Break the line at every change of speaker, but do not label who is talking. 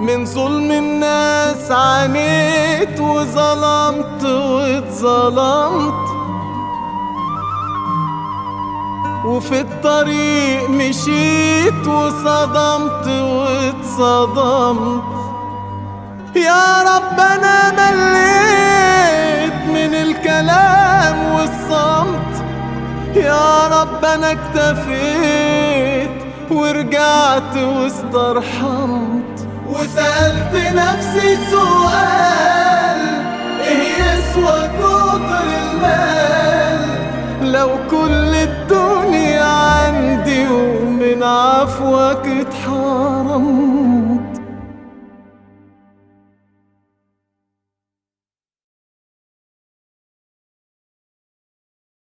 من ظلم الناس عانيت وظلمت واتظلمت. وفي الطريق مشيت وصدمت واتصدمت. يا رب أنا مليت من الكلام والصمت. يا رب أنا اكتفيت ورجعت واسترحمت. وسألت نفسي سؤال إيه يسوى كتر المال؟ لو كل الدنيا عندي ومن عفوك اتحرمت